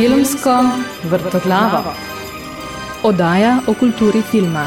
Filmsko vrtoglavo. Odaja o kulturi filma.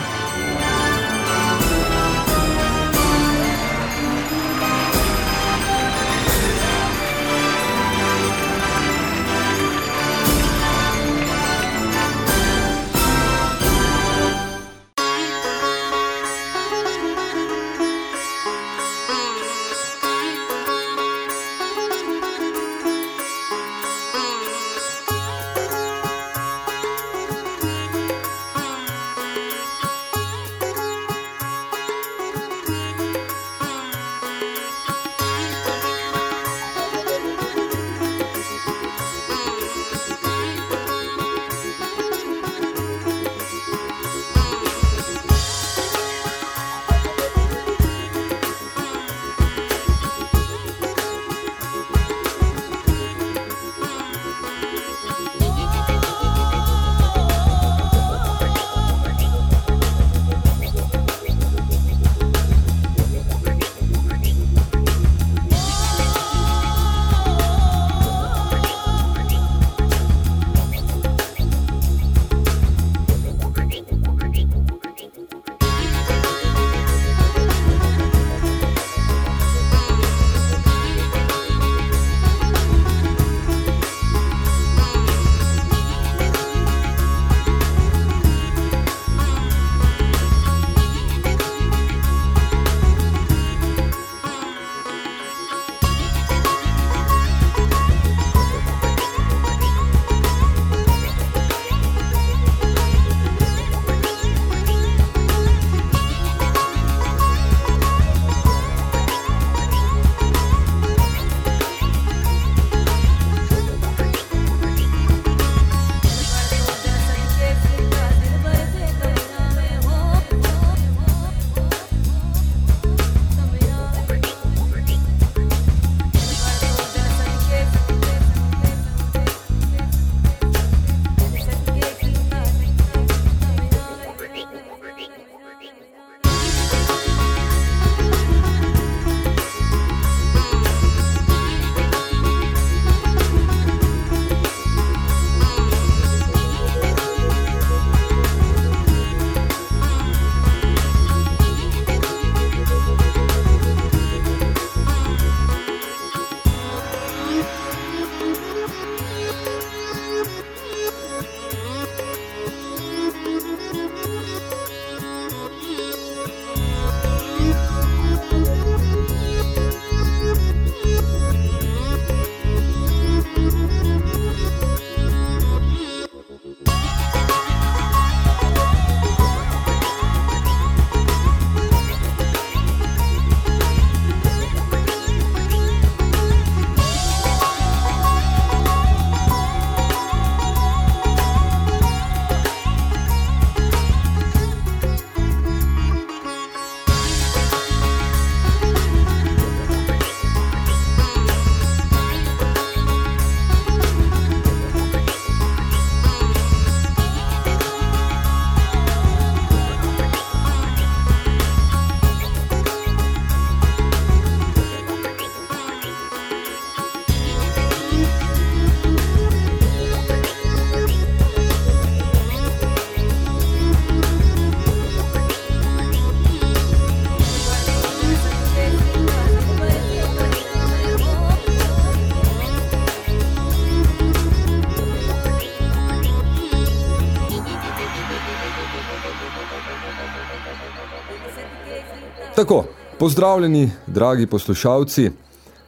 Tako, pozdravljeni, dragi poslušalci.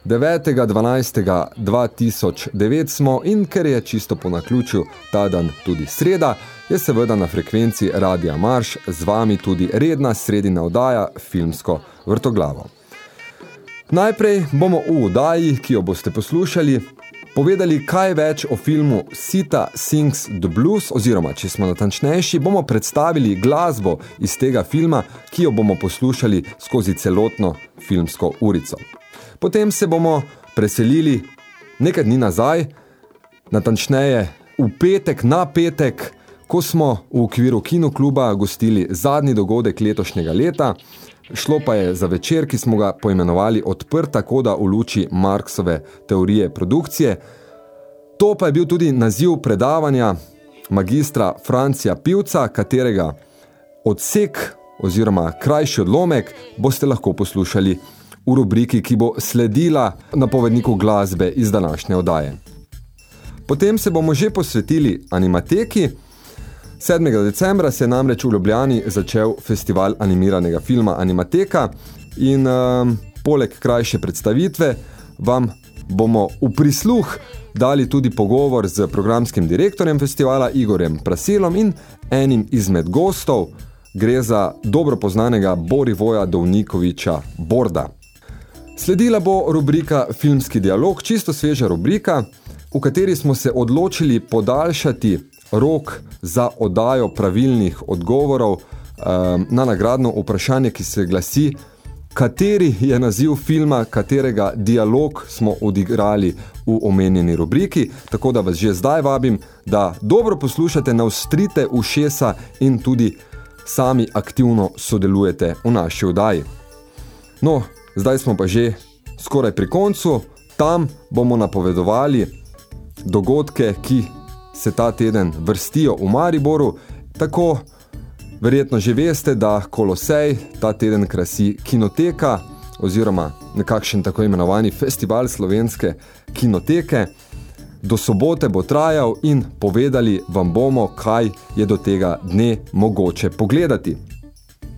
9.12.2009 smo in ker je čisto po naključju ta dan tudi sreda, je seveda na frekvenci Radija Marš z vami tudi redna sredina oddaja Filmsko vrtoglavo. Najprej bomo v oddaji, ki jo boste poslušali, povedali kaj več o filmu Sita Sings the Blues, oziroma, če smo natančnejši, bomo predstavili glasbo iz tega filma, ki jo bomo poslušali skozi celotno filmsko urico. Potem se bomo preselili nekaj dni nazaj, natančneje v petek na petek, ko smo v okviru kinokluba gostili zadnji dogodek letošnjega leta, Šlo pa je za večer, ki smo ga poimenovali odprta koda v luči Marksove teorije produkcije. To pa je bil tudi naziv predavanja magistra Francija Pivca, katerega odsek oziroma krajši odlomek boste lahko poslušali v rubriki, ki bo sledila napovedniku glasbe iz današnje odaje. Potem se bomo že posvetili animateki. 7. decembra se je namreč v Ljubljani začel festival animiranega filma Animateka in uh, poleg krajše predstavitve vam bomo v prisluh dali tudi pogovor z programskim direktorjem festivala Igorjem Prasilom in enim izmed gostov, gre za dobro poznanega Borivoja Dovnikoviča Borda. Sledila bo rubrika Filmski dialog, čisto sveža rubrika, v kateri smo se odločili podaljšati rok za odajo pravilnih odgovorov um, na nagradno vprašanje, ki se glasi, kateri je naziv filma, katerega dialog smo odigrali v omenjeni rubriki, tako da vas že zdaj vabim, da dobro poslušate, navstrite ušesa in tudi sami aktivno sodelujete v naši odaji. No, zdaj smo pa že skoraj pri koncu, tam bomo napovedovali dogodke, ki se ta teden vrstijo v Mariboru, tako verjetno že veste, da Kolosej ta teden krasi kinoteka oziroma nekakšen tako imenovani festival slovenske kinoteke. Do sobote bo trajal in povedali vam bomo, kaj je do tega dne mogoče pogledati.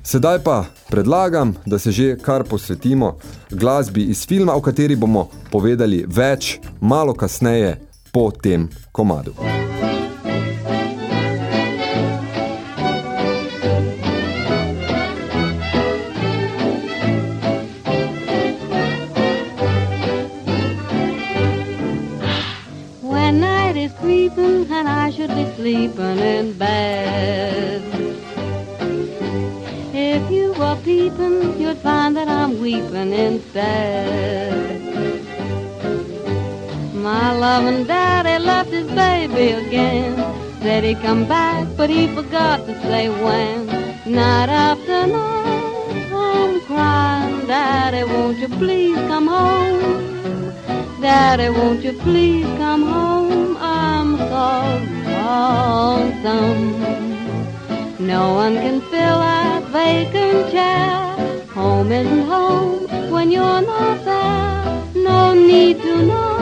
Sedaj pa predlagam, da se že kar posvetimo glasbi iz filma, o kateri bomo povedali več malo kasneje po tem komadu. His baby again. Said he'd come back, but he forgot to say when. Night after night, I'm crying, Daddy, won't you please come home? Daddy, won't you please come home? I'm so lonesome. No one can fill that vacant chair. Home isn't home when you're not there. No need to know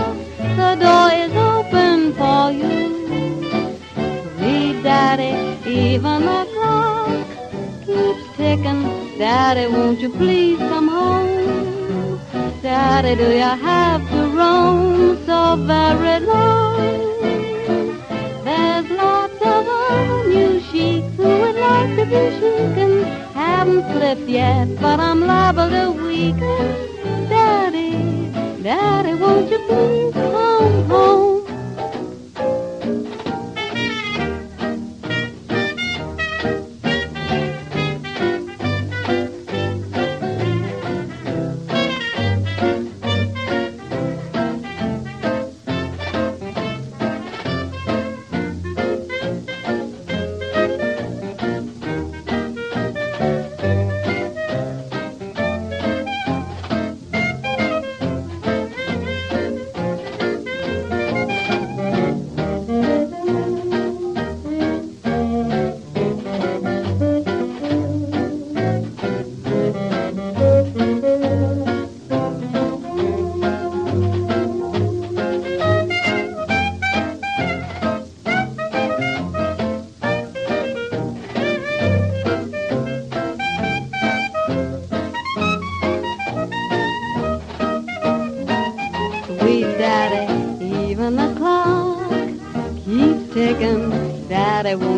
the door for you. Read, Daddy, even the clock keeps ticking. Daddy, won't you please come home? Daddy, do you have to roam so very long? There's lots of other new sheets who would like to be shaken. Haven't slipped yet, but I'm liable to weaken. Daddy, Daddy, won't you please come home?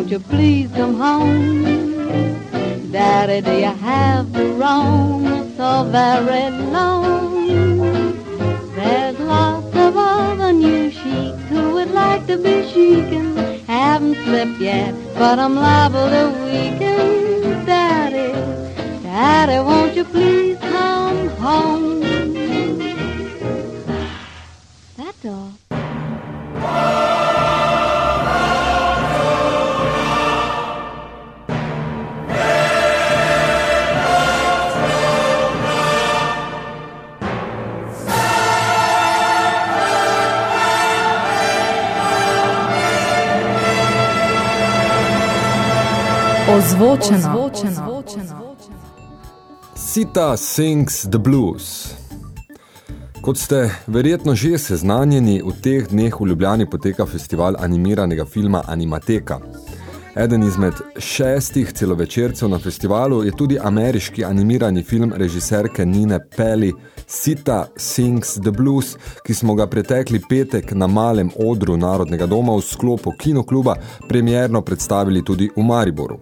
You please Sita sings the blues. Kot ste verjetno že seznanjeni, v teh dneh v Ljubljani poteka festival animiranega filma Animateka. Eden izmed šestih celovečercev na festivalu je tudi ameriški animirani film režiserke Nine Peli Sita Sings the Blues, ki smo ga pretekli petek na malem odru Narodnega doma v sklopu kinokluba premierno predstavili tudi v Mariboru.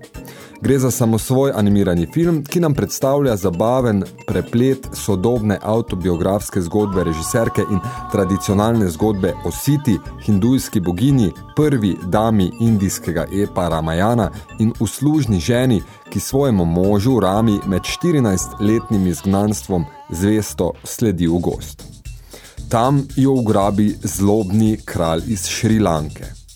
Gre za samosvoj animirani film, ki nam predstavlja zabaven preplet sodobne autobiografske zgodbe režiserke in tradicionalne zgodbe o Siti, hindujski bogini, prvi dami indijskega epa Ramayana in uslužni ženi, ki svojemu možu Rami med 14-letnim izgnanstvom zvesto sledi v gost. Tam jo ugrabi zlobni kralj iz Šrilanke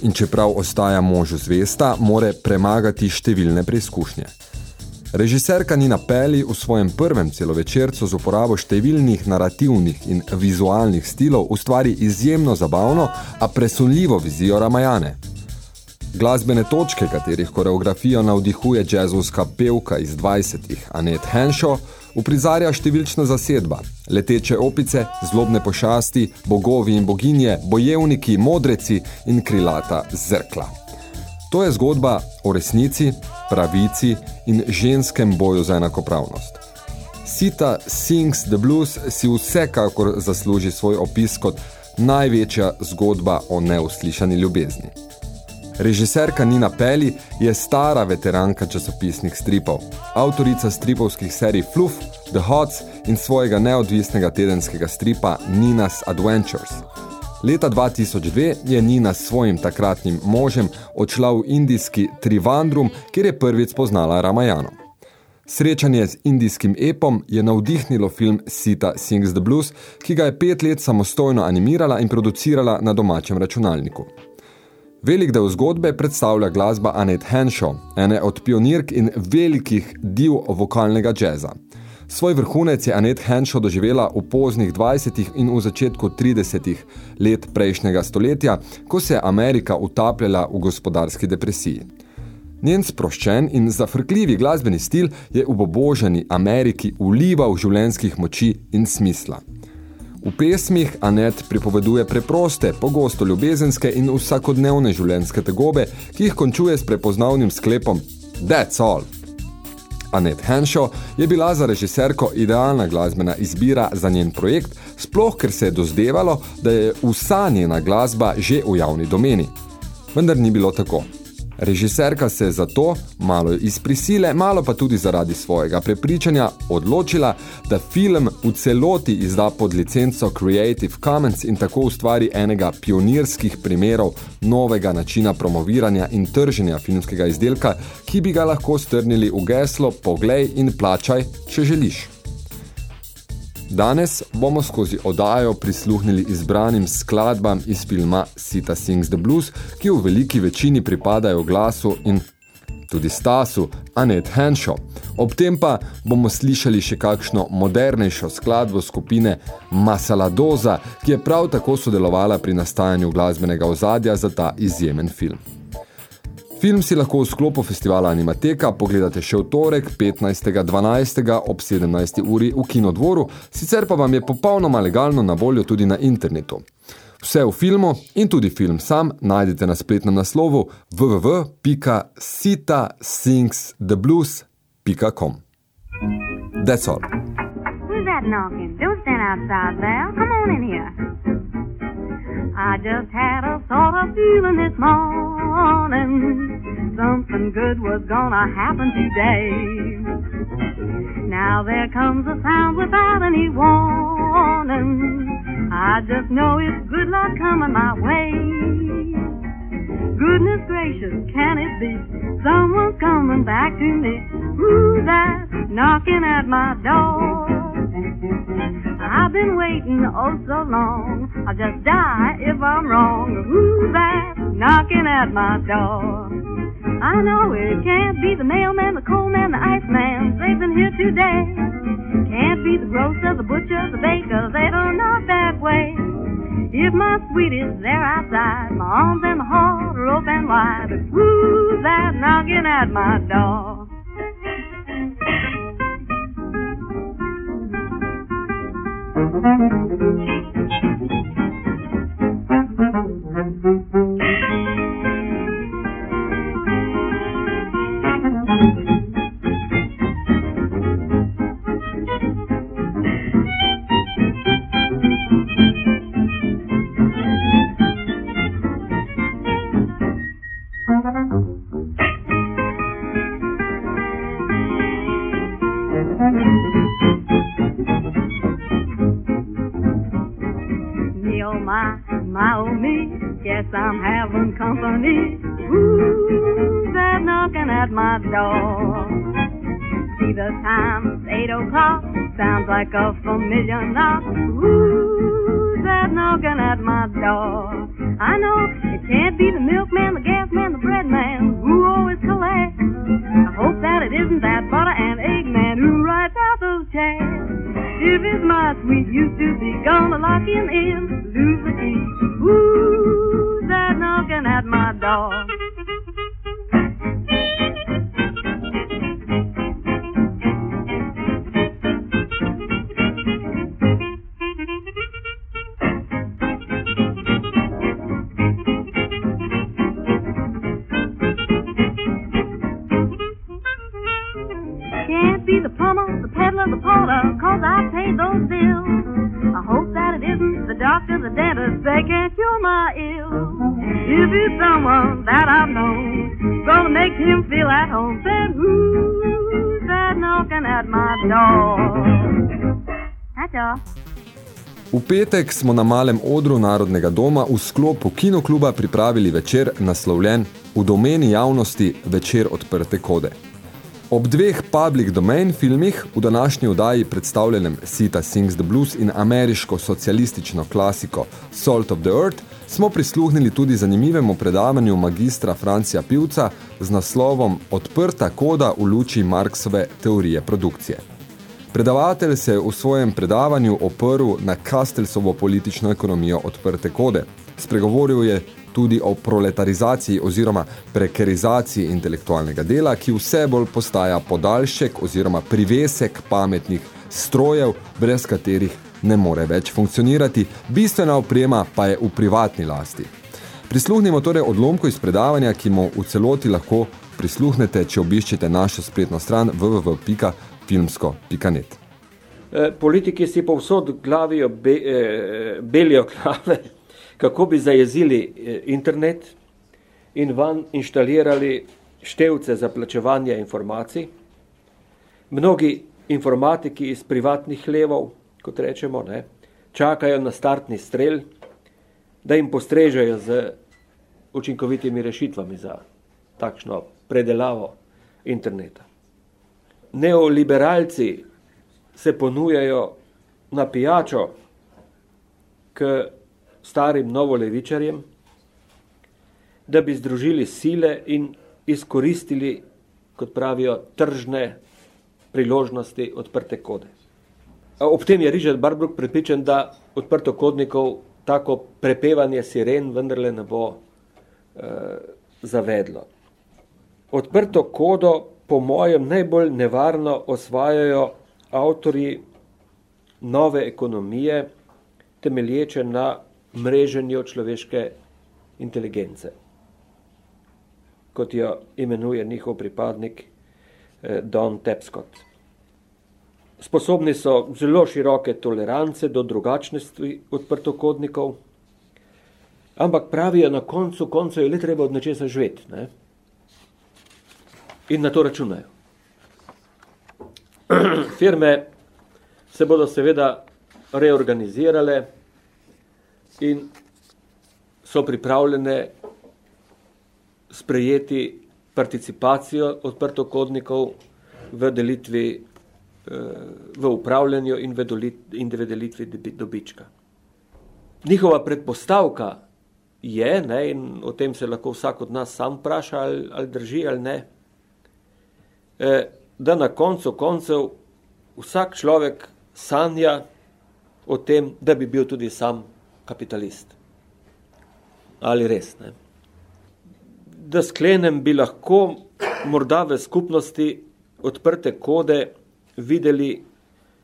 in čeprav ostaja možu zvesta, more premagati številne preizkušnje. Režiserka Nina Peli v svojem prvem celovečercu z uporabo številnih narativnih in vizualnih stilov ustvari izjemno zabavno, a presunljivo vizijo Ramajane. Glasbene točke, katerih koreografijo navdihuje jazzovska pevka iz 20-ih Annette Henshaw, uprizarja številčna zasedba, leteče opice, zlobne pošasti, bogovi in boginje, bojevniki, modreci in krilata zrkla. To je zgodba o resnici, pravici in ženskem boju za enakopravnost. Sita Sings the Blues si vsekakor zasluži svoj opis kot največja zgodba o neuslišani ljubezni. Režiserka Nina Peli je stara veteranka časopisnih stripov, avtorica stripovskih serij Fluff, The Hots in svojega neodvisnega tedenskega stripa Nina's Adventures. Leta 2002 je Nina s svojim takratnim možem odšla v indijski Trivandrum, kjer je prvič spoznala Ramayano. Srečanje z indijskim epom je navdihnilo film Sita Sings the Blues, ki ga je pet let samostojno animirala in producirala na domačem računalniku. Velik del zgodbe predstavlja glasba Annette Henshaw, ene od pionirk in velikih div vokalnega džeza. Svoj vrhunec je Annette Henshaw doživela v poznih 20. in v začetku 30. let prejšnjega stoletja, ko se je Amerika utapljala v gospodarski depresiji. Njen sproščen in zafrkljivi glasbeni stil je v boboženi Ameriki ulival življenjskih moči in smisla. V pesmih Anet pripoveduje preproste, pogosto ljubezenske in vsakodnevne življenjske tegobe, ki jih končuje s prepoznavnim sklepom That's all. Anet Henshaw je bila za režiserko idealna glasbena izbira za njen projekt, sploh ker se je dozdevalo, da je vsa njena glasba že v javni domeni. Vendar ni bilo tako. Režiserka se je zato, malo iz prisile, malo pa tudi zaradi svojega prepričanja, odločila, da film v celoti izda pod licenco Creative Commons in tako ustvari enega pionirskih primerov novega načina promoviranja in trženja filmskega izdelka, ki bi ga lahko strnili v geslo Poglej in plačaj, če želiš. Danes bomo skozi odajo prisluhnili izbranim skladbam iz filma Sita Sings the Blues, ki v veliki večini pripadajo glasu in tudi stasu Annette Henshaw. Ob tem pa bomo slišali še kakšno modernejšo skladbo skupine Masaladoza, ki je prav tako sodelovala pri nastajanju glasbenega ozadja za ta izjemen film. Film si lahko v sklopu festivala Animateka pogledate še v torek 15.12. ob 17. uri v Kinodvoru, sicer pa vam je popolnoma legalno na voljo tudi na internetu. Vse v filmu in tudi film sam najdete na spletnem naslovu www.sitasingstheblues.com That's all. Who's that knocking? Don't stand outside there. Come on in here. I just had a sort of feeling this morning something good was gonna happen today. Now there comes a sound without any warning. I just know it's good luck coming my way. Goodness gracious, can it be someone's coming back to me? Who's that knocking at my door? I've been waiting oh so long. I'll just die if I'm wrong. Who's that knocking at my door? I know it can't be the mailman, the coalman, the iceman. They've been here today. Can't be the grocer, the butcher, the baker. They don't knock that way. If my sweet is there outside, my arms and my heart are open wide. Who's that knocking at my door? Me like a familiar knock. Who's that knocking at my door? I know it can't be the milkman, the gas man, the bread man who always collects. I hope that it isn't that butter and egg man who writes out those checks. If it's my sweet used to be gonna lock him in, lose the key. Who's that knocking at my door? Someone that I've known, gonna make him feel at home, then who's that knocking at my door? That's all. V petek smo na malem odru Narodnega doma v sklopu kinokluba pripravili večer naslovljen V domeni javnosti večer odprte kode. Ob dveh public domain filmih v današnji vdaji predstavljenem Sita Sings the Blues in ameriško socialistično klasiko Salt of the Earth smo prisluhnili tudi zanimivemu predavanju magistra Francija Pivca z naslovom Odprta koda v luči Marksove teorije produkcije. Predavatelj se je v svojem predavanju oprl na Kastelsovo politično ekonomijo odprte kode. Spregovoril je tudi o proletarizaciji oziroma prekerizaciji intelektualnega dela, ki vse bolj postaja podaljšek oziroma privesek pametnih strojev, brez katerih ne more več funkcionirati, bistvena oprema pa je v privatni lasti. Prisluhnimo torej odlomko iz predavanja, ki mu v celoti lahko prisluhnete, če obiščete našo spletno stran www.filmsko.net. Eh, Politiki si povsod glavijo, be, eh, belijo glave, kako bi zajezili eh, internet in van inštalirali števce za plačevanje informacij. Mnogi informatiki iz privatnih levov, kot rečemo, ne, čakajo na startni strel, da jim postrežejo z učinkovitimi rešitvami za takšno predelavo interneta. Neoliberalci se ponujajo na pijačo k starim novolevičarjem, da bi združili sile in izkoristili, kot pravijo, tržne priložnosti odprte kode. Ob tem je Richard Barbruk pripričan, da odprtokodnikov tako prepevanje siren vendarle ne bo eh, zavedlo. Odprto kodo po mojem najbolj nevarno osvajajo avtori nove ekonomije, temelječe na mreženju človeške inteligence, kot jo imenuje njihov pripadnik eh, Don Tapscott. Sposobni so zelo široke tolerance do drugačnosti odprtokodnikov, ampak pravijo na koncu, koncu je le treba od nečesa živeti. Ne? In na to računajo. Firme se bodo seveda reorganizirale in so pripravljene sprejeti participacijo odprtokodnikov v delitvi, v upravljanju in v delitvi dobička. Njihova predpostavka je, ne, in o tem se lahko vsak od nas sam vpraša, ali, ali drži ali ne, da na koncu koncev vsak človek sanja o tem, da bi bil tudi sam kapitalist. ali res. Ne. Da sklenem, bi lahko morda v skupnosti odprte kode videli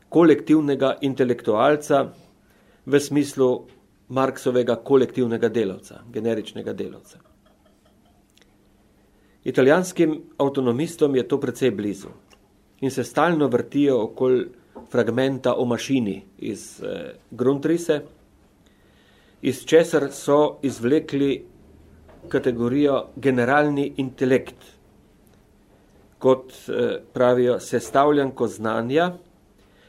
kolektivnega intelektualca v smislu Marksovega kolektivnega delavca, generičnega delavca. Italijanskim avtonomistom je to precej blizu in se stalno vrtijo okoli fragmenta o mašini iz eh, Grundrise, iz česar so izvlekli kategorijo generalni intelekt, kot eh, pravijo sestavljanko znanja,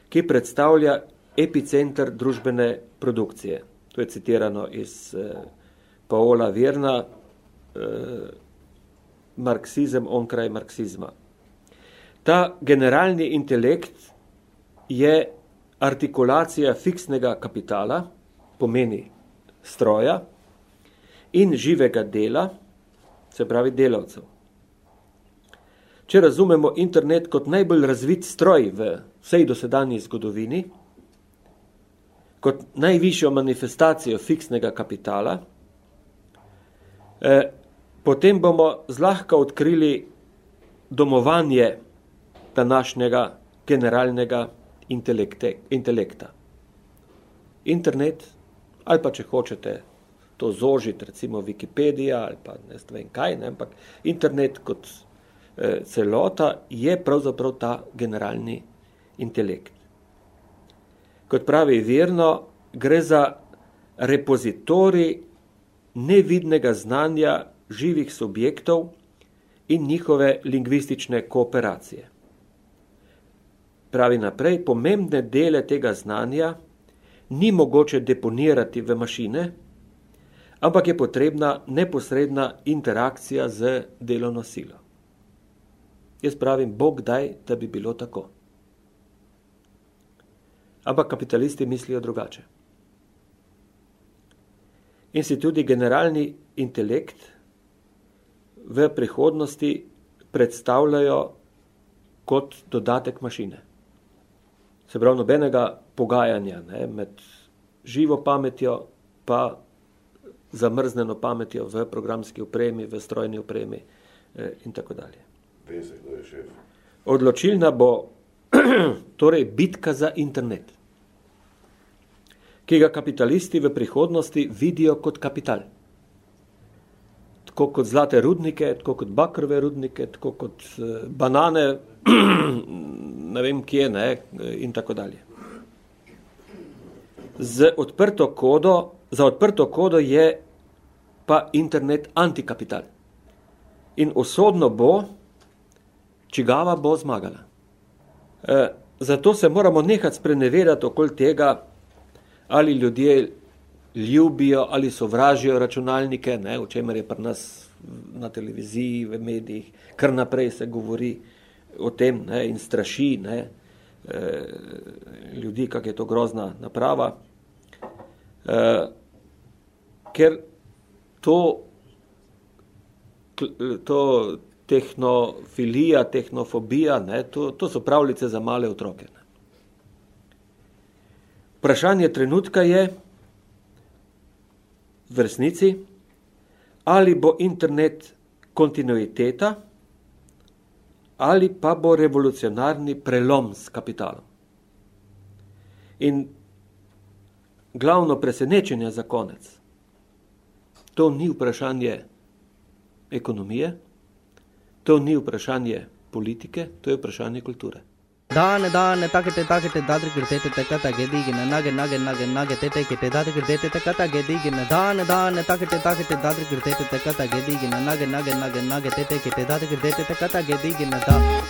ki predstavlja epicenter družbene produkcije. To je citirano iz eh, Paola Vierna, eh, marksizem onkraj marksizma. Ta generalni intelekt je artikulacija fiksnega kapitala, pomeni stroja, in živega dela, se pravi delavcev. Če razumemo internet kot najbolj razvit stroj v vsej dosedanji zgodovini, kot najvišjo manifestacijo fiksnega kapitala, eh, potem bomo zlahka odkrili domovanje današnjega generalnega intelekta. Internet, ali pa če hočete to zožiti, recimo Wikipedija ali pa ne vem kaj, ne, ampak internet kot eh, celota je pravzaprav ta generalni intelekt. Kot pravi verno, gre za repozitori nevidnega znanja živih subjektov in njihove lingvistične kooperacije. Pravi naprej, pomembne dele tega znanja ni mogoče deponirati v mašine, ampak je potrebna neposredna interakcija z delovno silo. Jaz pravim, Bog daj, da bi bilo tako. Ampak kapitalisti mislijo drugače. In si tudi generalni intelekt v prihodnosti predstavljajo kot dodatek mašine. Se pravi, nobenega pogajanja ne, med živo pametjo pa zamrznjeno pametjo v programski opremi, v strojni opremi eh, in tako dalje. Vese, kdo je šef? Odločilna bo torej bitka za internet, ki ga kapitalisti v prihodnosti vidijo kot kapital. Tako kot zlate rudnike, tako kot bakrove rudnike, tako kot eh, banane, ne vem kje, ne, in tako dalje. Z odprto kodo za odprto kodo je pa internet antikapital. In usodno bo, čigava bo zmagala. E, zato se moramo nehati sprenevedati okoli tega, ali ljudje ljubijo ali sovražijo računalnike, ne, o čemer je pri nas na televiziji, v medijih, kar naprej se govori o tem ne, in straši ne, e, ljudi, kak je to grozna naprava. E, ker to, to tehnofilija, tehnofobija, ne, to, to so pravljice za male otroke. Ne. Vprašanje trenutka je v resnici, ali bo internet kontinuiteta ali pa bo revolucionarni prelom s kapitalom. In glavno presenečenje za konec To ni vprašanje ekonomije, to ni vprašanje politike, to je vprašanje kulture. दान दान तकटे तकटे दादर गिरते ते कता गेदी गिन नागे नागे नागे नागे ते ते किटे दादर गिरते ते कता गेदी गिन दान दान तकटे तकटे दादर गिरते ते कता गेदी गिन नागे नागे नागे नागे ते ते किटे दादर गिरते ते कता गेदी गिन दा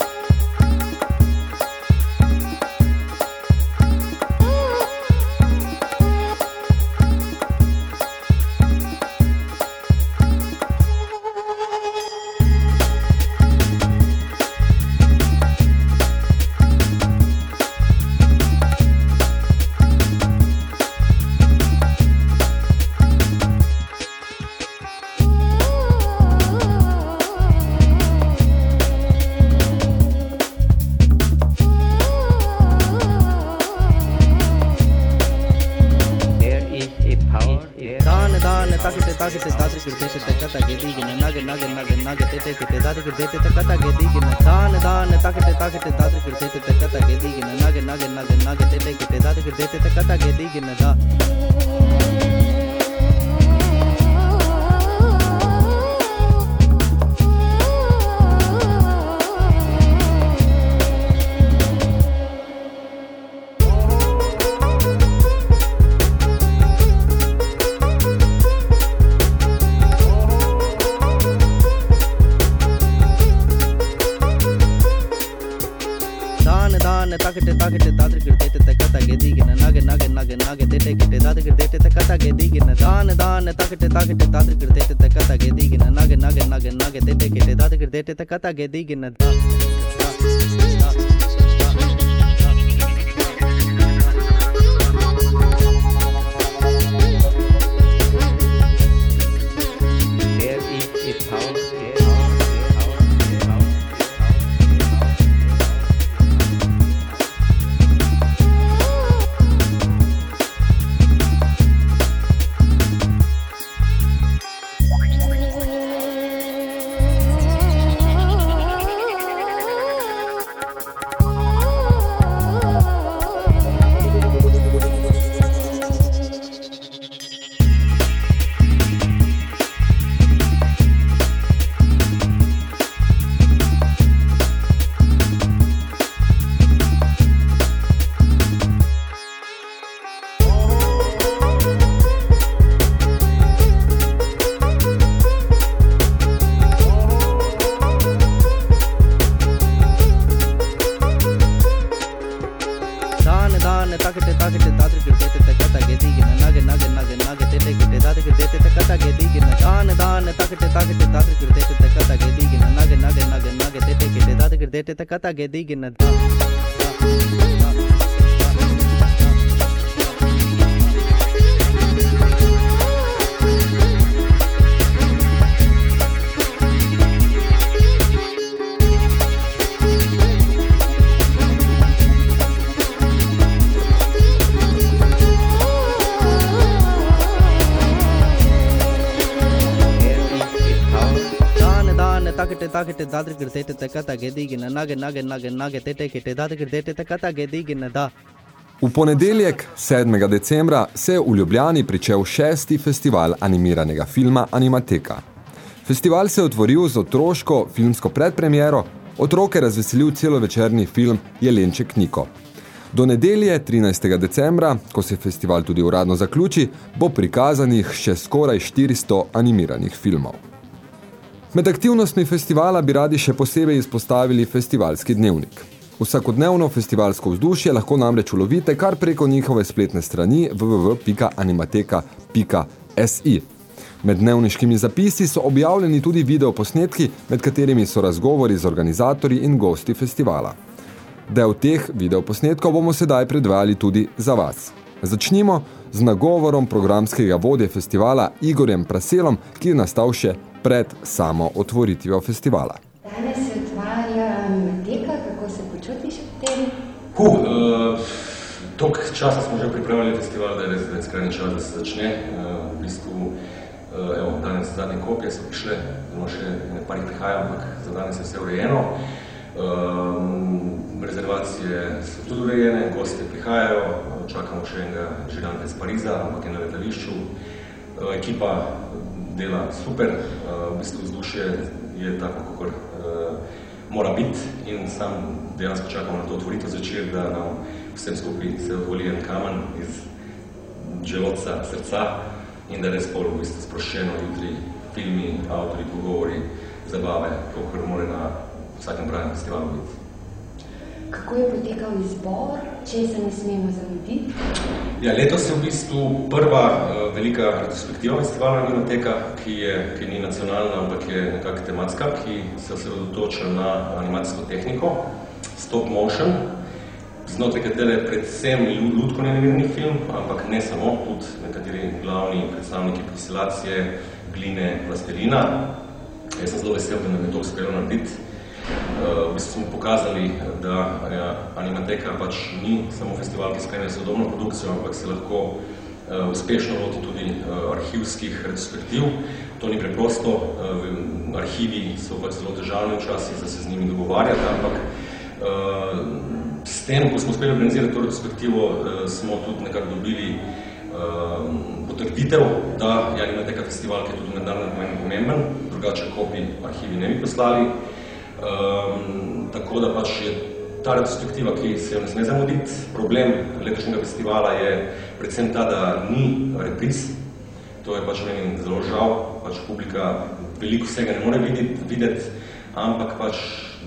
te takata ke di දෙටත කතා ගෙදී ගෙනද nage nage nage te te kite dadri girdete te kata gedi gina da V ponedeljek, 7. decembra, se je v Ljubljani pričel šesti festival animiranega filma Animateka. Festival se je otvoril z otroško filmsko predpremiero, otroke razveselil celovečerni film Jelenček Niko. Do nedelje, 13. decembra, ko se festival tudi uradno zaključi, bo prikazanih še skoraj 400 animiranih filmov. Med aktivnostmi festivala bi radi še posebej izpostavili festivalski dnevnik. Vsakodnevno festivalsko vzdušje lahko namreč ulovite kar preko njihove spletne strani www.animateka.si. Med dnevniškimi zapisi so objavljeni tudi videoposnetki, med katerimi so razgovori z organizatorji in gosti festivala. Del teh videoposnetkov bomo sedaj predvajali tudi za vas. Začnimo z nagovorom programskega vodje festivala Igorjem Praselom, ki je nastal še pred samo otvoritvijo festivala. Danes se otvarja Animateka, kako se počutiš ob tem? Huh, uh, Tok časa smo že pripravili festival, da je res, da je skrajni čas, da se začne. Uh, v bistvu, uh, evo, danes zadnje kopije so prišle, zelo še ne par jih prihaja, ampak za danes je vse urejeno. Um, rezervacije so tudi urejene, gosti prihajajo, čakamo še enega žiranta iz Pariza, ampak je na letališču. Uh, ekipa dela super, uh, v bistvu vzdušje je tako, kakor uh, mora biti in sam dejansko čakamo na to otvoritev začer, da nam vsem skupaj se odvoli en kamen iz želodca, srca in da res pol v bistvu sproščeno jutri filmi, avtori, pogovori, zabave, kakor mora na vsakem pravem festivalu biti. Kako je potekal izbor, če se ne smemo zamuditi? Ja, letos je v bistvu prva uh, velika retrospektiva festivala Animateka, ki, je, ki ni nacionalna, ampak je nekako tematska, ki se osredotoča na animacijsko tehniko, stop motion, znotraj katere predvsem lutkovni animirani film, ampak ne samo, tudi nekateri glavni predstavniki pixelacije, gline, plastelina. Jaz sem zelo vesel, da nam je to uspelo narediti. Uh, v bistvu smo pokazali, da ja, Animateka pač ni samo festival, ki spremlja sodobno produkcijo, ampak se lahko uspešno loti tudi arhivskih retrospektiv. To ni preprosto, arhivi so pač zelo težavni včasih, da se z njimi dogovarjati, ampak s tem, ko smo uspeli organizirati to retrospektivo, smo tudi nekako dobili potrditev, da ja, imate teka festival, ki je tudi mednarodno pomeni pomemben, drugače kopi arhivi ne bi poslali. Um, tako da pač je ta retrospektiva, ki se jo ne sme zamuditi. Problem letošnjega festivala je predvsem ta, da ni repriz. To je pač meni zelo žal, pač publika veliko vsega ne more videti, videti ampak pač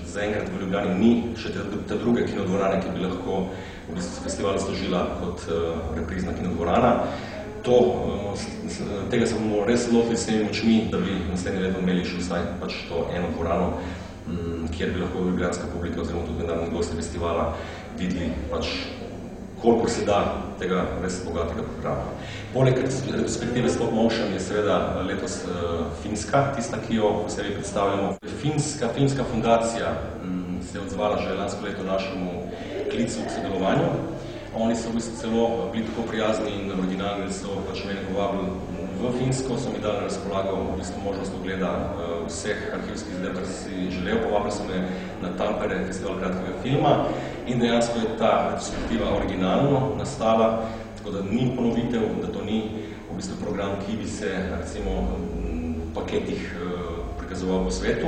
zaenkrat v Ljubljani ni še te, te druge kinodvorane, ki bi lahko v bistvu festival služila kot uh, reprizna kinodvorana. To, uh, tega se bomo res lotili s temi močmi, da bi naslednje leto imeli še vsaj pač to eno dvorano, kjer bi lahko ljubljanska publika oziroma tudi mednarodni gosti festivala videli pač koliko se da tega res bogatega programa. Poleg retrospektive Stop Motion je seveda letos uh, Finska, tista, ki jo posebej predstavljamo. Finska filmska fundacija um, se je odzvala že lansko leto našemu klicu k sodelovanju. Oni so v bistvu celo bili tako prijazni in originalni, so pač meni povabili v Finsko, so mi dali na razpolago v bistvu možnost ogleda uh, vseh arhivskih zdaj, kar si želel, povabili so me na Tampere, festival kratkega filma in dejansko je ta retrospektiva originalno nastala, tako da ni ponovitev, da to ni v bistvu program, ki bi se recimo v paketih prikazoval po svetu.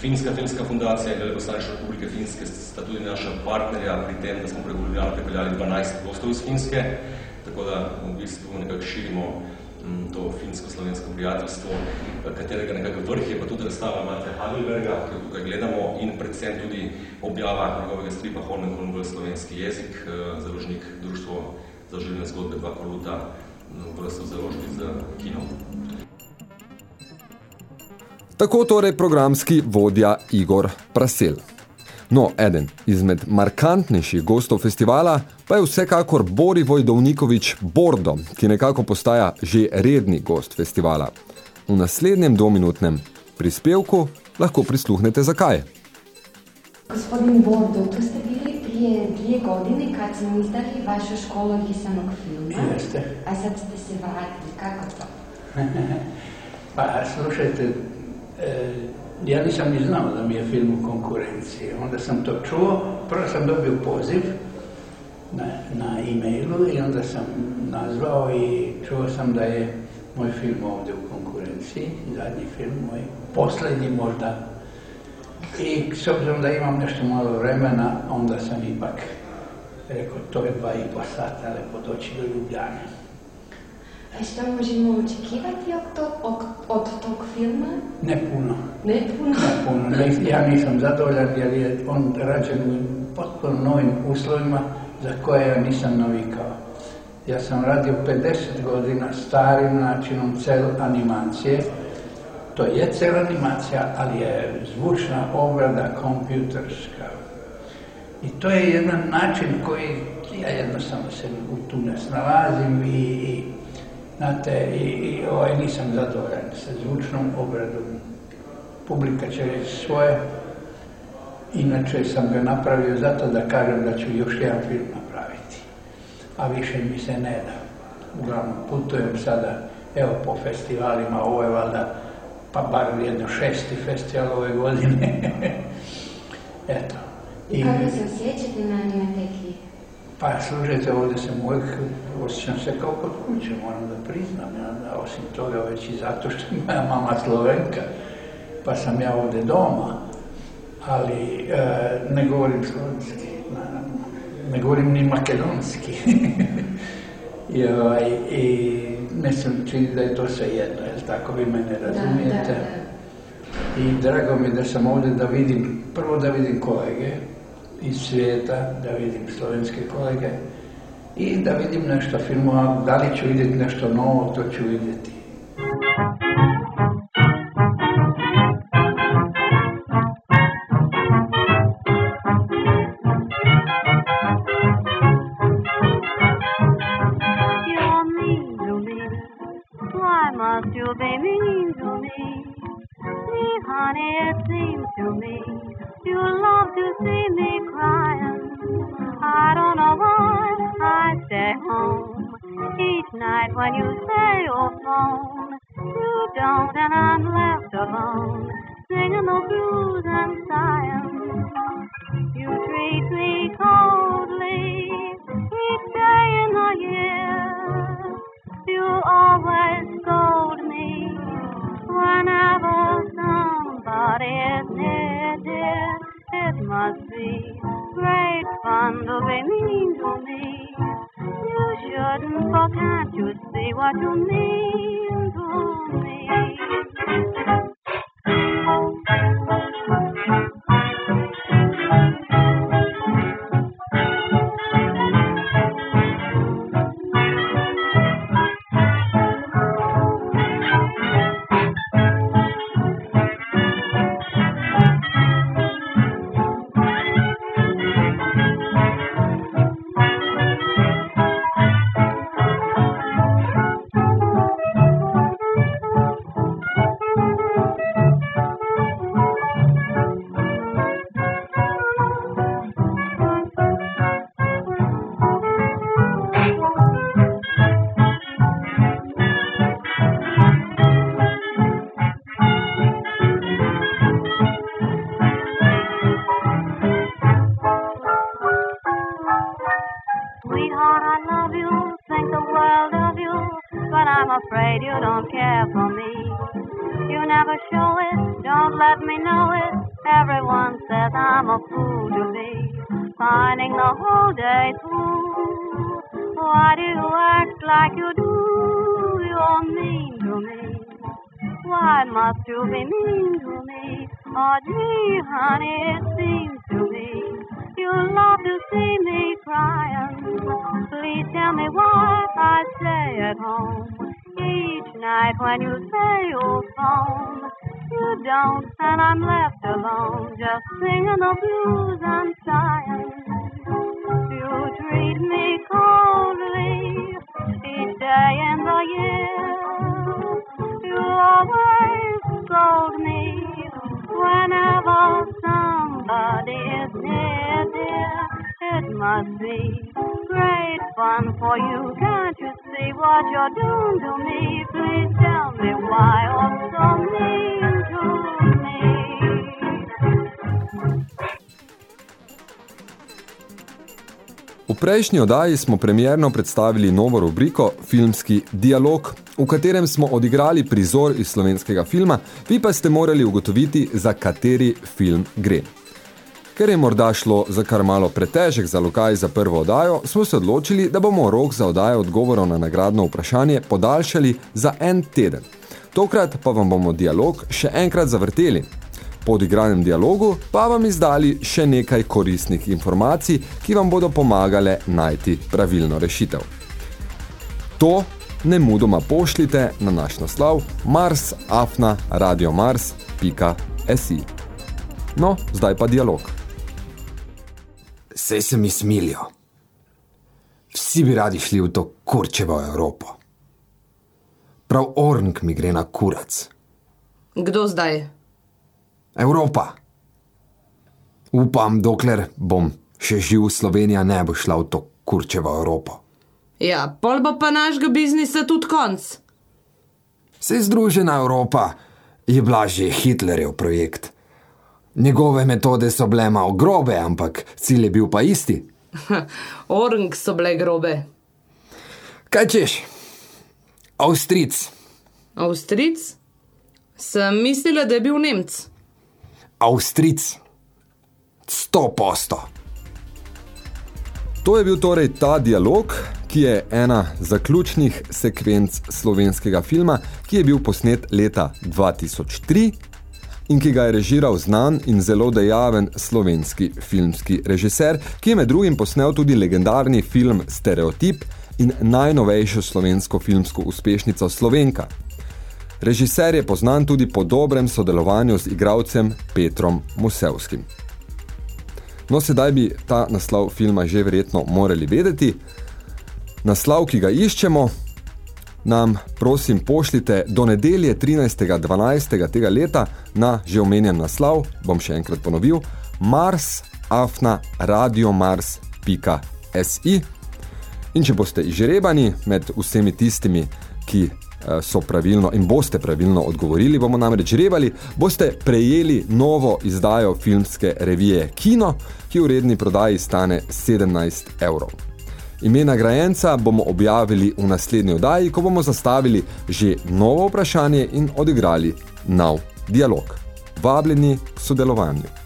Finska filmska fundacija in Veleposlaništvo Republike Finske sta tudi naša partnerja pri tem, da smo pregovorjali pripeljali 12 gostov iz Finske, tako da v bistvu nekako širimo to finsko-slovensko prijateljstvo, katerega nekako vrh je pa tudi razstava Mate Hadelberga, ki jo tukaj gledamo, in predvsem tudi objava njegovega stripa Hornenholm v slovenski jezik, založnik Društvo za življene zgodbe Dva koluta v založbi za kino. Tako torej programski vodja Igor Prasel. No, eden izmed markantnejših gostov festivala pa je vsekakor Bori Vojdovnikovič Bordo, ki nekako postaja že redni gost festivala. V naslednjem dominutnem prispevku lahko prisluhnete zakaj. Gospodin Bordo, tu ste bili prije dvije godine kad smo izdali vašu školu pisanog filma. Jeste. A sad ste se vratili. Kako to? pa, slušajte, e, ja nisam ni znao da mi je film u konkurenciji. Onda sam to čuo, prvo sam dobio poziv na, na e-mailu i onda sam nazvao i čuo sam da je moj film ovdje u konkurenciji, zadnji film moj, posljednji možda. I s obzirom da imam nešto malo vremena, onda sam ipak rekao, to je dva i po sata, lepo doći do Ljubljane. A što možemo očekivati od tog, od, od tog filma? Ne puno. Ne puno? Ne puno. Ne, ja nisam zadovoljan jer je on rađen u potpuno novim uslovima za koje ja nisam navikao. Ja sam radio 50 godina starim načinom cel animacije. To je cel animacija, ali je zvučna obrada kompjuterska. I to je jedan način koji ja jednostavno se u tu ne snalazim i, i Znate, ovaj, nisam zadovoljan sa zvučnom obradom. Publika će reći svoje. Inače sam ga napravio zato da kažem da ću još jedan film napraviti. A više mi se ne da. Uglavnom putujem sada, evo po festivalima, ovo je valjda pa bar jedno šesti festival ove godine. Eto. I kako se osjećate na animateki? Pa služajte, ovdje sam uvijek, osjećam se kao kod kuće, moram da priznam. Ja, osim toga već i zato što je moja mama slovenka, pa sam ja ovdje doma. Ali e, ne govorim slovenski, naravno. Ne govorim ni makedonski. I, ovaj, i mislim čini da je to sve jedno, jel tako vi mene razumijete? Da, da, da. I drago mi da sam ovdje da vidim, prvo da vidim kolege, iz svijeta, da vidim slovenske kolege i da vidim nešto filmova, da li ću vidjeti nešto novo, to ću vidjeti. I'm afraid you don't care for me. You never show it, don't let me know it. Everyone says I'm a fool to be pining the whole day through. Why do you act like you do? You're mean to me. Why must you be mean to me? Oh, gee, honey, it seems to me you love to see me crying. Please tell me why I stay at home each night when you say you'll. You don't, and I'm left alone, just singing the blues and sighing. You treat me coldly each day in the year. You always scold me whenever somebody is near, dear. Must be great fun for you. Can't you see what you're doing to me? Please tell me why you're so mean to me. V prejšnji oddaji smo premjerno predstavili novo rubriko Filmski dialog, v katerem smo odigrali prizor iz slovenskega filma, vi pa ste morali ugotoviti, za kateri film gre. Ker je morda šlo za kar malo pretežek za lokaj za prvo oddajo, smo se odločili, da bomo rok za oddajo odgovorov na nagradno vprašanje podaljšali za en teden. Tokrat pa vam bomo dialog še enkrat zavrteli. Po odigranem dialogu pa vam izdali še nekaj koristnih informacij, ki vam bodo pomagale najti pravilno rešitev. To nemudoma pošljite na naš naslov marsafna.radiomars.si No, zdaj pa dialog. Sej se mi smilijo. Vsi bi radi šli v to kurčevo Evropo. Prav Ornk mi gre na kurac. Kdo zdaj? Evropa. Upam, dokler bom še živ, Slovenija ne bo šla v to kurčevo Evropo. Ja, pol bo pa našega biznisa tudi konc. Sej združena Evropa je bila že Hitlerjev projekt. Njegove metode so bile malo grobe, ampak cilj je bil pa isti. Orang so bile grobe. Kaj češ? Avstric. Avstric? Sem mislila, da je bil Nemc. Avstric. Sto posto. To je bil torej ta dialog, ki je ena zaključnih sekvenc slovenskega filma, ki je bil posnet leta 2003 in ki ga je režiral znan in zelo dejaven slovenski filmski režiser, ki je med drugim posnel tudi legendarni film Stereotip in najnovejšo slovensko filmsko uspešnico Slovenka. Režiser je poznan tudi po dobrem sodelovanju z igralcem Petrom Musevskim. No, sedaj bi ta naslov filma že verjetno morali vedeti. Naslov, ki ga iščemo, nam prosim pošljite do nedelje 13.12. tega leta na že omenjen naslov, bom še enkrat ponovil, marsafna.radiomars.si In če boste izžrebani med vsemi tistimi, ki eh, so pravilno in boste pravilno odgovorili, bomo namreč žrebali, boste prejeli novo izdajo filmske revije Kino, ki v redni prodaji stane 17 evrov. Ime nagrajenca bomo objavili v naslednji oddaji, ko bomo zastavili že novo vprašanje in odigrali nov dialog. Vabljeni k sodelovanju.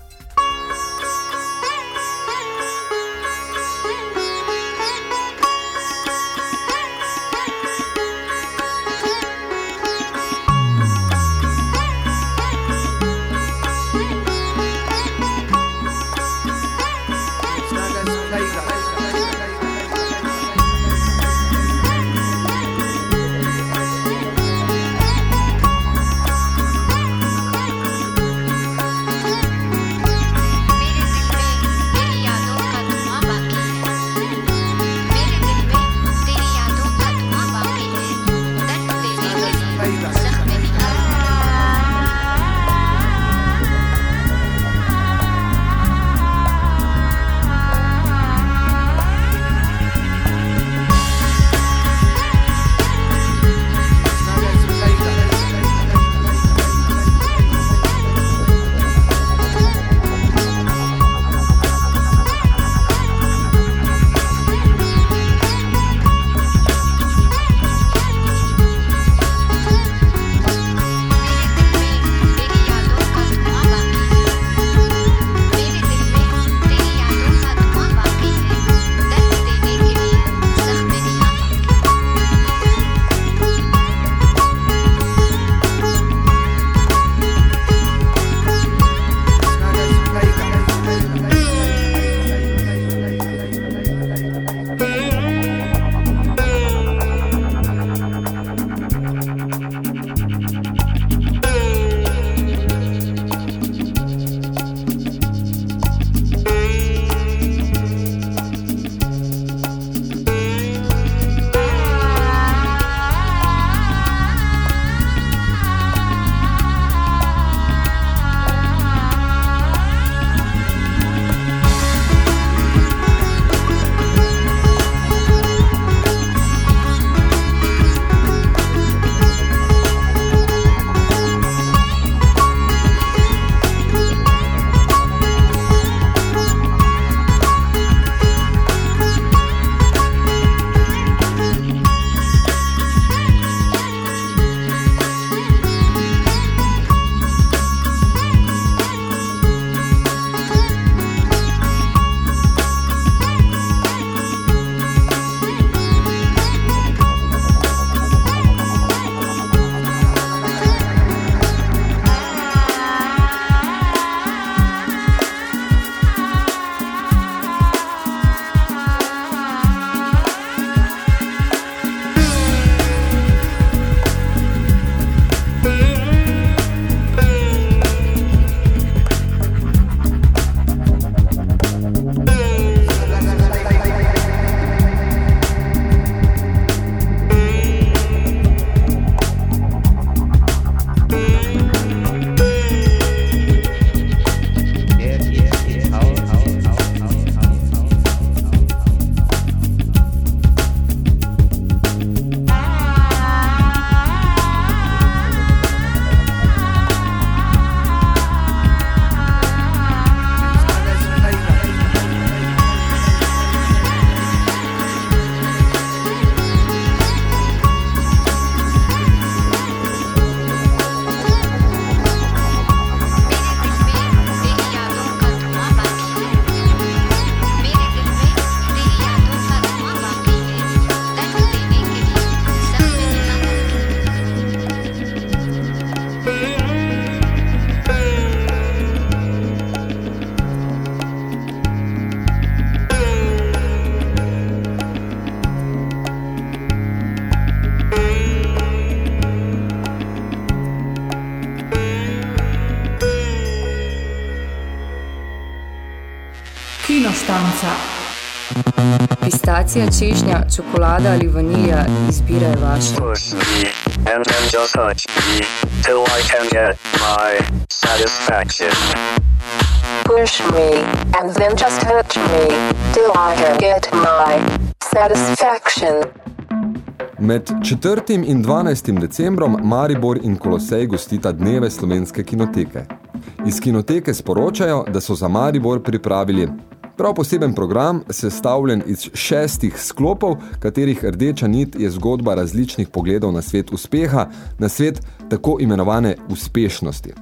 Pistacija, češnja, čokolada ali vanilja, izbira je vaša. Push me, and then just touch me, till I can get my satisfaction. Push me, and then just touch me, till I can get my satisfaction. Med 4. in 12. decembrom Maribor in Kolosej gostita dneve slovenske kinoteke. Iz kinoteke sporočajo, da so za Maribor pripravili prav poseben program, sestavljen iz šestih sklopov, katerih rdeča nit je zgodba različnih pogledov na svet uspeha, na svet tako imenovane uspešnosti.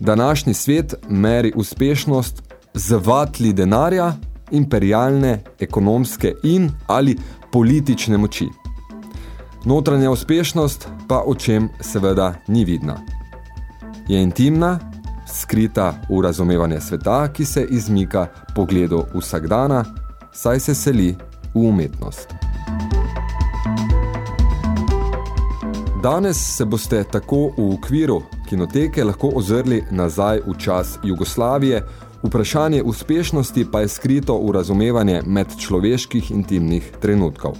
Današnji svet meri uspešnost z vatli denarja, imperialne, ekonomske in ali politične moči. Notranja uspešnost pa o čem seveda ni vidna. Je intimna, skrita v razumevanje sveta, ki se izmika pogledu vsakdana, saj se seli v umetnost. Danes se boste tako v okviru kinoteke lahko ozrli nazaj v čas Jugoslavije, vprašanje uspešnosti pa je skrito v razumevanje med človeških intimnih trenutkov.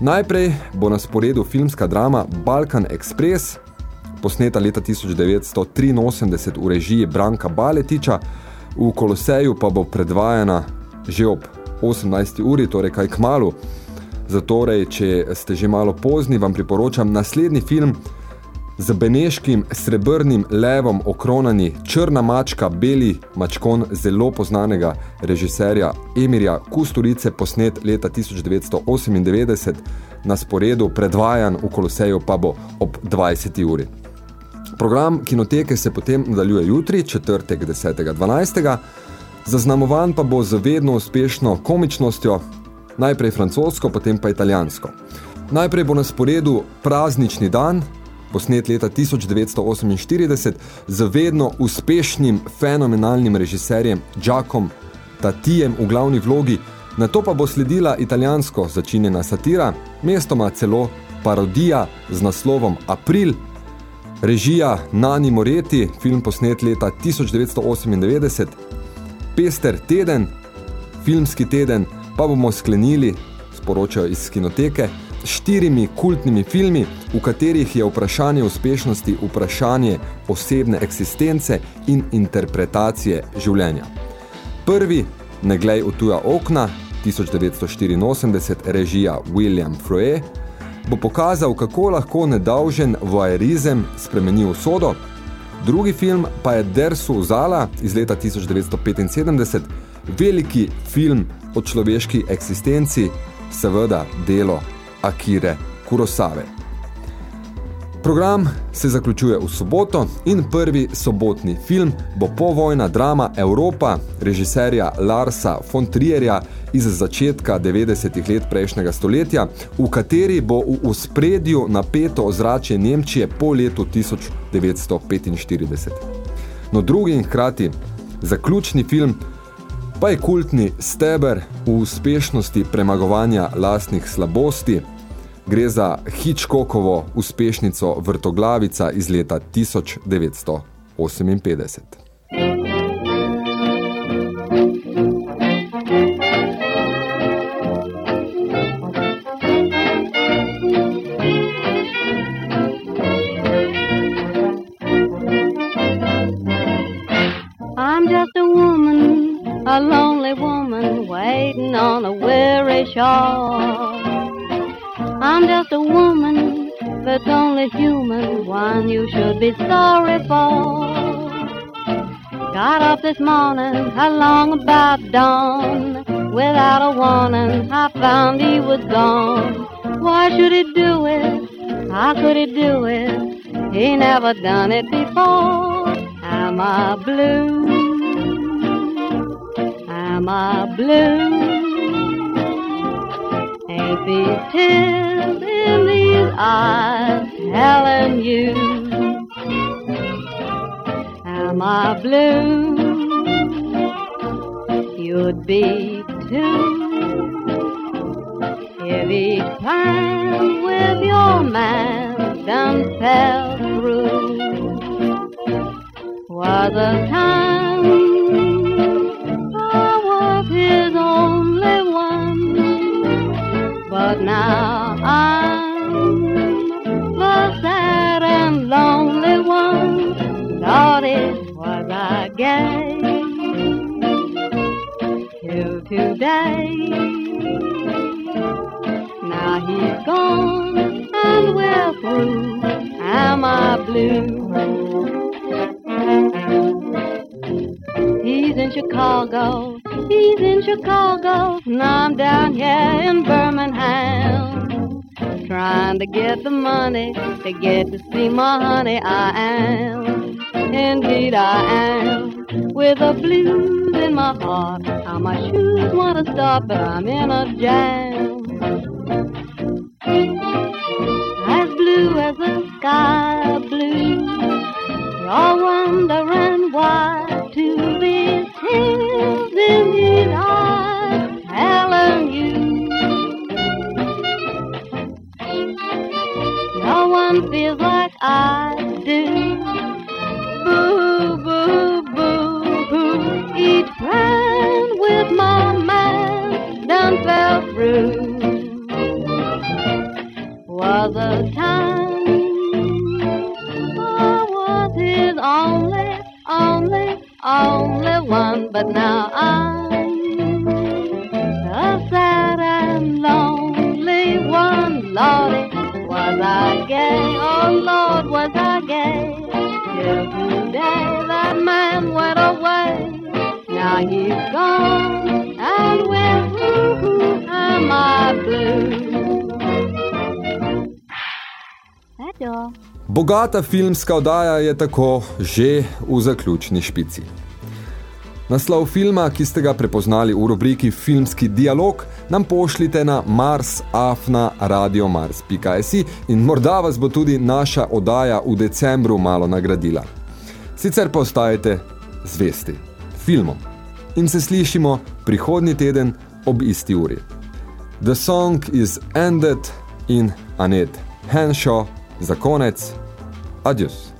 Najprej bo na sporedu filmska drama Balkan Express, posneta leta 1983 v režiji Branka Baletiča, v Koloseju pa bo predvajana že ob 18. uri, torej kaj kmalu. Zatorej, če ste že malo pozni, vam priporočam naslednji film z beneškim srebrnim levom okronani Črna mačka, beli mačkon zelo poznanega režiserja Emirja Kusturice, posnet leta 1998, na sporedu predvajan v Koloseju pa bo ob 20. uri. Program kinoteke se potem nadaljuje jutri, četrtek 10.12. Zaznamovan pa bo z vedno uspešno komičnostjo, najprej francosko, potem pa italijansko. Najprej bo na sporedu praznični dan, posnet leta 1948, z vedno uspešnim, fenomenalnim režiserjem Giacom Tatijem v glavni vlogi, na to pa bo sledila italijansko začinjena satira, mestoma celo parodija z naslovom April, Režija Nani Moreti, film posnet leta 1998, Pester teden, filmski teden, pa bomo sklenili, sporočajo iz kinoteke, štirimi kultnimi filmi, v katerih je vprašanje uspešnosti vprašanje osebne eksistence in interpretacije življenja. Prvi, Ne glej v tuja okna, 1984, režija William Froe, bo pokazal, kako lahko nedolžen voajerizem spremeni usodo. Drugi film pa je Dersu Zala iz leta 1975, veliki film o človeški eksistenci, seveda delo Akire Kurosave. Program se zaključuje v soboto in prvi sobotni film bo povojna drama Evropa režiserja Larsa von Trierja iz začetka 90. let prejšnjega stoletja, v kateri bo v uspredju napeto ozračje Nemčije po letu 1945. No drugi in hkrati zaključni film pa je kultni steber v uspešnosti premagovanja lastnih slabosti, Gre za Hitchcockovo uspešnico Vrtoglavica iz leta 1958. I'm just a woman, a lonely woman, waiting on a weary shore. I'm just a woman that's only human, one you should be sorry for. Got up this morning along about dawn, without a warning, I found he was gone. Why should he do it? How could he do it? He never done it before. Am I blue? Am I blue? These tears in these eyes telling you? Am I blue? You'd be too. If each time with your man done fell through was a time now I'm the sad and lonely one. Thought it was I gay till today. Now he's gone and we're through. Am I blue? He's in Chicago He's in Chicago, and I'm down here in Birmingham. Trying to get the money to get to see my honey. I am, indeed I am, with a blues in my heart. How my shoes wanna stop, but I'm in a jam. As blue as the sky blue, you're wondering why. Bogata filmska oddaja je tako že v zaključni špici. Naslov filma, ki ste ga prepoznali v rubriki Filmski dialog, nam pošljite na marsafna.radiomars.si in morda vas bo tudi naša oddaja v decembru malo nagradila. Sicer pa ostajate zvesti filmom in se slišimo prihodnji teden ob isti uri. The song is ended in Anet Henshaw za konec Adiós.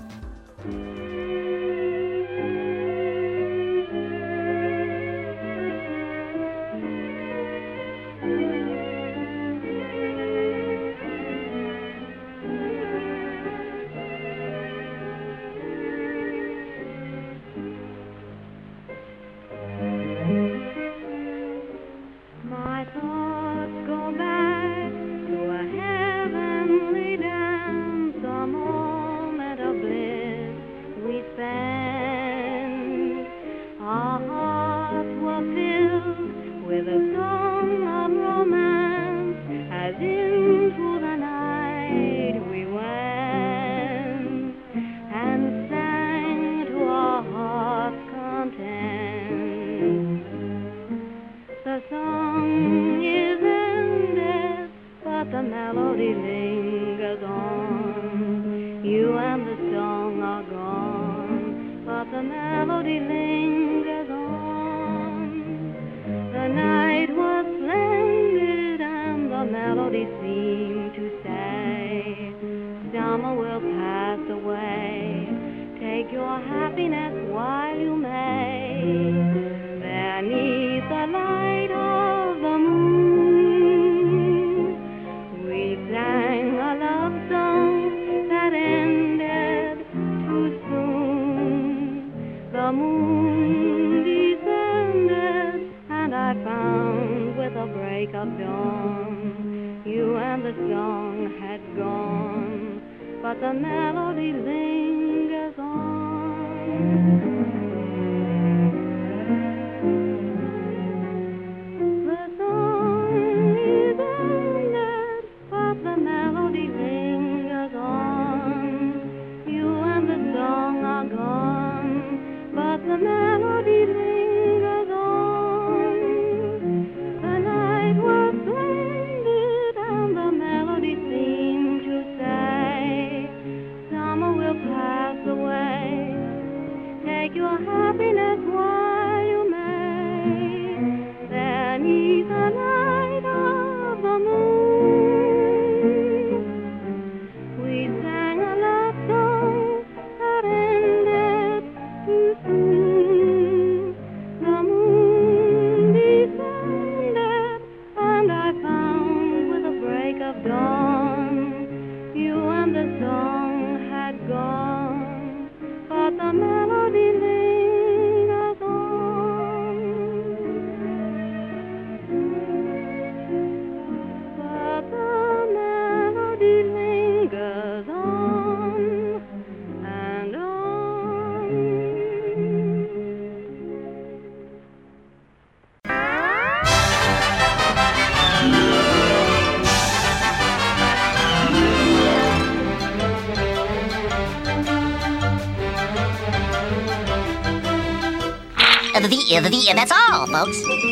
The, the, that's all, folks.